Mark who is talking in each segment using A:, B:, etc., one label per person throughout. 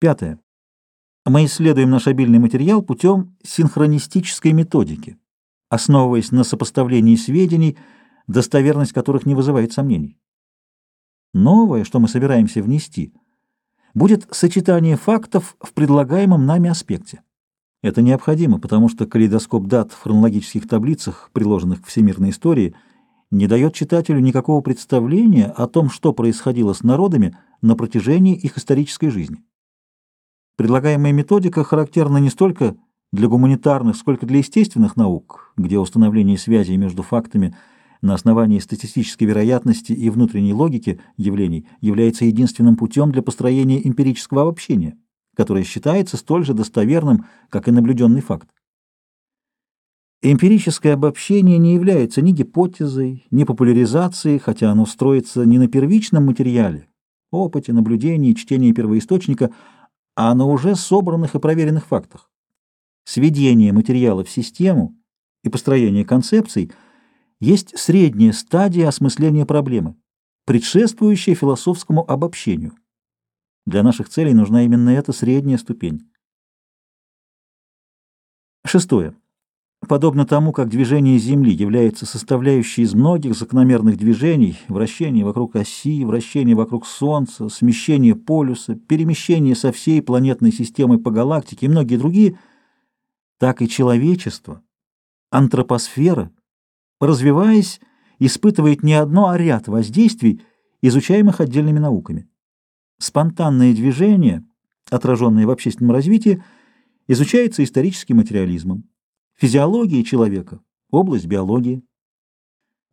A: Пятое. Мы исследуем наш обильный материал путем синхронистической методики, основываясь на сопоставлении сведений, достоверность которых не вызывает сомнений. Новое, что мы собираемся внести, будет сочетание фактов в предлагаемом нами аспекте. Это необходимо, потому что калейдоскоп дат в хронологических таблицах, приложенных к всемирной истории, не дает читателю никакого представления о том, что происходило с народами на протяжении их исторической жизни. Предлагаемая методика характерна не столько для гуманитарных, сколько для естественных наук, где установление связей между фактами на основании статистической вероятности и внутренней логики явлений является единственным путем для построения эмпирического обобщения которое считается столь же достоверным, как и наблюденный факт. Эмпирическое обобщение не является ни гипотезой, ни популяризацией, хотя оно строится не на первичном материале, опыте, наблюдении, чтении первоисточника, а на уже собранных и проверенных фактах. Сведение материала в систему и построение концепций есть средняя стадия осмысления проблемы, предшествующая философскому обобщению. Для наших целей нужна именно эта средняя ступень. Шестое. Подобно тому, как движение Земли является составляющей из многих закономерных движений, вращение вокруг оси, вращение вокруг Солнца, смещение полюса, перемещение со всей планетной системой по галактике и многие другие, так и человечество, антропосфера, развиваясь, испытывает не одно, а ряд воздействий, изучаемых отдельными науками. Спонтанное движение, отраженное в общественном развитии, изучается историческим материализмом. Физиология человека – область биологии.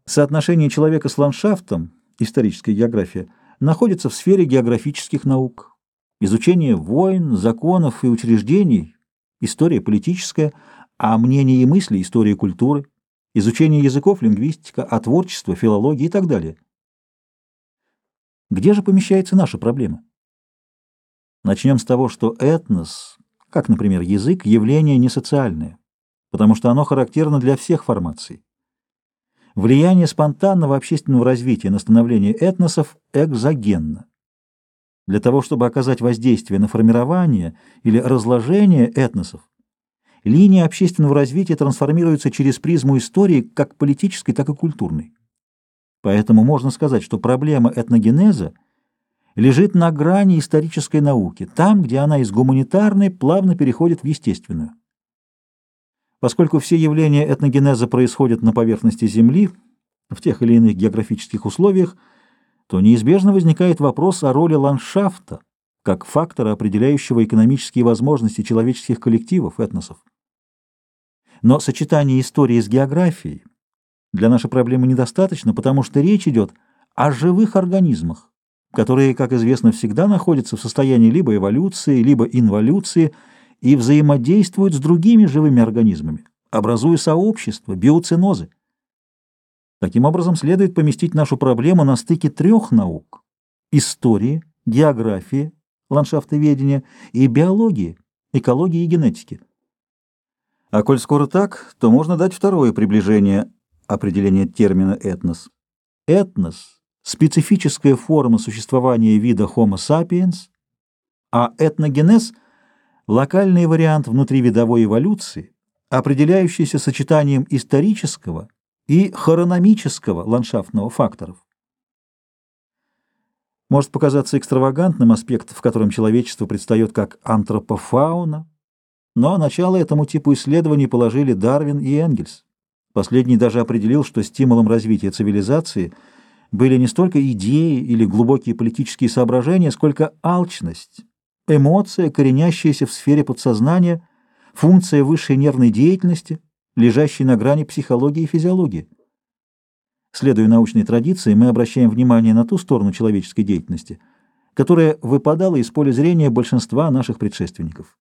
A: Соотношение человека с ландшафтом, историческая география, находится в сфере географических наук. Изучение войн, законов и учреждений – история политическая, а мнения и мысли – история культуры, изучение языков – лингвистика, а творчество – филология и так далее – где же помещается наша проблема? Начнем с того, что этнос, как, например, язык, явление не социальное, потому что оно характерно для всех формаций. Влияние спонтанного общественного развития на становление этносов экзогенно. Для того, чтобы оказать воздействие на формирование или разложение этносов, линия общественного развития трансформируется через призму истории как политической, так и культурной. Поэтому можно сказать, что проблема этногенеза лежит на грани исторической науки, там, где она из гуманитарной плавно переходит в естественную. Поскольку все явления этногенеза происходят на поверхности Земли, в тех или иных географических условиях, то неизбежно возникает вопрос о роли ландшафта как фактора, определяющего экономические возможности человеческих коллективов, этносов. Но сочетание истории с географией – для нашей проблемы недостаточно, потому что речь идет о живых организмах, которые, как известно, всегда находятся в состоянии либо эволюции, либо инволюции и взаимодействуют с другими живыми организмами, образуя сообщества, биоценозы. Таким образом, следует поместить нашу проблему на стыке трех наук – истории, географии, ландшафтоведения и биологии, экологии и генетики. А коль скоро так, то можно дать второе приближение определение термина «этнос». Этнос – специфическая форма существования вида Homo sapiens, а этногенез – локальный вариант внутривидовой эволюции, определяющийся сочетанием исторического и хрономического ландшафтного факторов. Может показаться экстравагантным аспект, в котором человечество предстает как антропофауна, но начало этому типу исследований положили Дарвин и Энгельс. Последний даже определил, что стимулом развития цивилизации были не столько идеи или глубокие политические соображения, сколько алчность, эмоция, коренящаяся в сфере подсознания, функция высшей нервной деятельности, лежащей на грани психологии и физиологии. Следуя научной традиции, мы обращаем внимание на ту сторону человеческой деятельности, которая выпадала из поля зрения большинства наших предшественников.